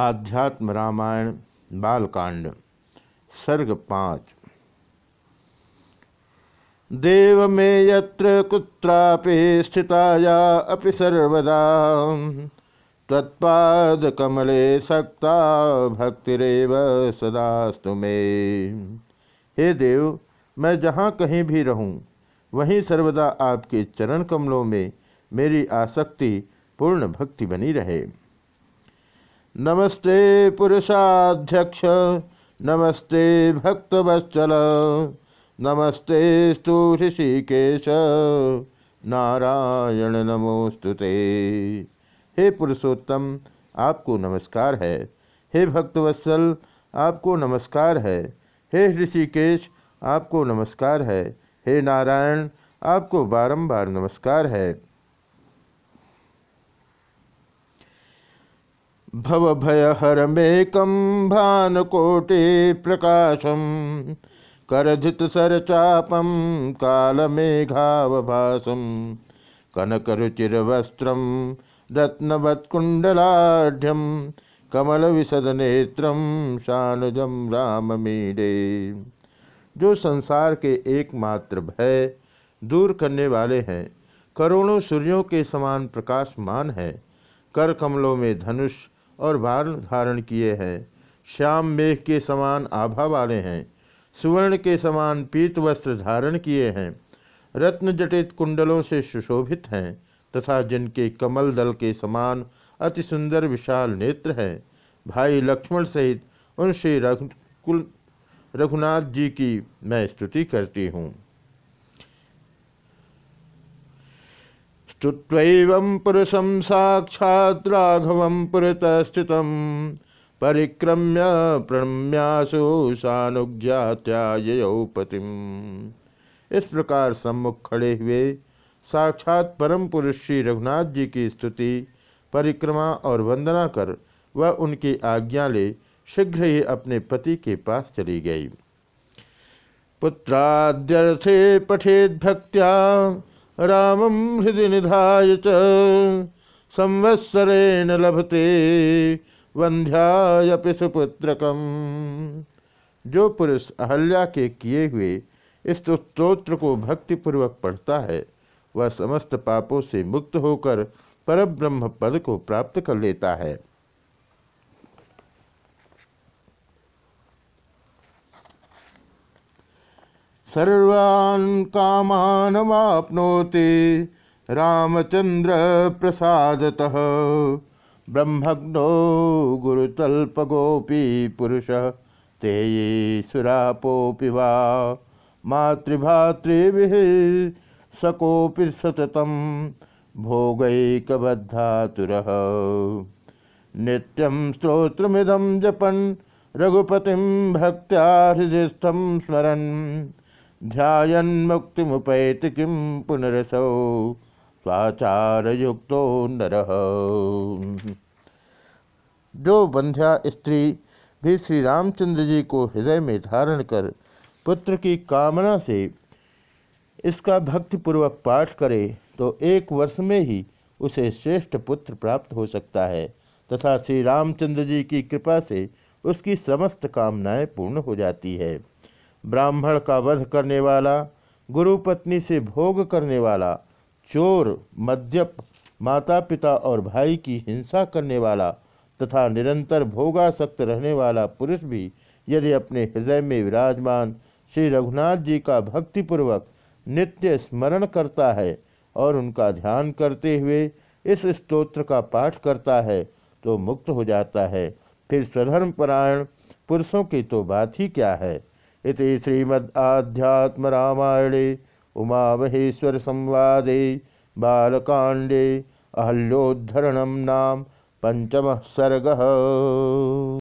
आध्यात्म रामायण, बालकांड, सर्ग पाँच। देव में यत्र कुत्रापि स्थिताया अपि सर्वदा। तत्पाद कमले सक्ता भक्तिरेव सदास्तु में। हे देव, मैं जहाँ कहीं भी रहूँ, वहीं सर्वदा आपके चरण कमलों में मेरी आसक्ति, पूर्ण भक्ति बनी रहे। नमस्ते पुरुषाध्यक्ष, नमस्ते भक्तवत्सल, नमस्ते स्तु ऋषिकेश, नारायण नमोस्तुते हे पुरुषोत्तम, आपको नमस्कार है। हे भक्तवत्सल, आपको नमस्कार है। हे ऋषिकेश, आपको नमस्कार है। हे नारायण, आपको बारंबार नमस्कार है। भवभयहरमेकं भानुकोटि प्रकाशं करधितसरचापं कालमेघावभासं, कनकरुचिरवस्त्रं, रत्नवत्कुण्डलाढ्यं कमलविशदनेत्रं शानुजं राममीडे। जो संसार के एकमात्र भय दूर करने वाले हैं, करोड़ों सूर्यों के समान प्रकाशमान है, कर कमलों में धनुष और बाल धारण किए हैं। श्याम मेघ के समान आभा वाले हैं। सुवर्ण के समान पीत वस्त्र धारण किए हैं। रत्न जटित कुंडलों से सुशोभित हैं तथा जिनके कमल दल के समान अति सुंदर विशाल नेत्र हैं। भाई लक्ष्मण सहित उन श्री रघुकुल रघुनाथ जी की मैं स्तुति करती हूँ। स्तुत्वैवं पुरुषं साक्षात् राघवं पुरतः स्थितं परिक्रम्य प्रणम्यासु सानुज्ञात्याययौ पतिम इस प्रकार सम्मुख खड़े हुए साक्षात परम पुरुष श्री रघुनाथ जी की स्तुति, परिक्रमा और वंदना कर वह उनकी आज्ञा ले शीघ्र ही अपने पति के पास चली गई। पुत्राद्यर्थे पठेद भक्त्या रामम हृदय निधाय संवत्सरेण लभते वंध्यायपि सुपुत्रकम जो पुरुष अहल्या के किए हुए इस स्तोत्र को भक्तिपूर्वक पढ़ता है, वह समस्त पापों से मुक्त होकर परब्रह्म पद को प्राप्त कर लेता है। सर्वान् कामानवाप्नोति रामचंद्र प्रसादतः ब्रह्मग्नो गुरुतल्पगोपी पुरुष। ते ये वा। मातृभातृभिः सकोपि सततं भोगैकबद्धातुरः। नित्यं स्तोत्रमिदं जपन्। रघुपतिं भक्त्या हृदयस्थं स्मरन्। ध्यान मुक्ति मुपैत किम पुनरसौ? स्वाचार युक्तो नर। जो बंध्या स्त्री भी श्री रामचंद्र जी को हृदय में धारण कर पुत्र की कामना से इसका भक्तिपूर्वक पाठ करे तो एक वर्ष में ही उसे श्रेष्ठ पुत्र प्राप्त हो सकता है, तथा श्री रामचंद्र जी की कृपा से उसकी समस्त कामनाएँ पूर्ण हो जाती है। ब्राह्मण का वध करने वाला गुरु पत्नी से भोग करने वाला, चोर, मद्यप माता पिता और भाई की हिंसा करने वाला तथा निरंतर भोगासक्त रहने वाला पुरुष भी यदि अपने हृदय में विराजमान श्री रघुनाथ जी का भक्तिपूर्वक नित्य स्मरण करता है और उनका ध्यान करते हुए इस स्तोत्र का पाठ करता है तो मुक्त हो जाता है। फिर स्वधर्म परायण पुरुषों की तो बात ही क्या है? इति श्रीमद्आध्यात्मरामायणे उमामहेश्वर संवादे बालकांडे अहल्योद्धरण नाम पंचम सर्ग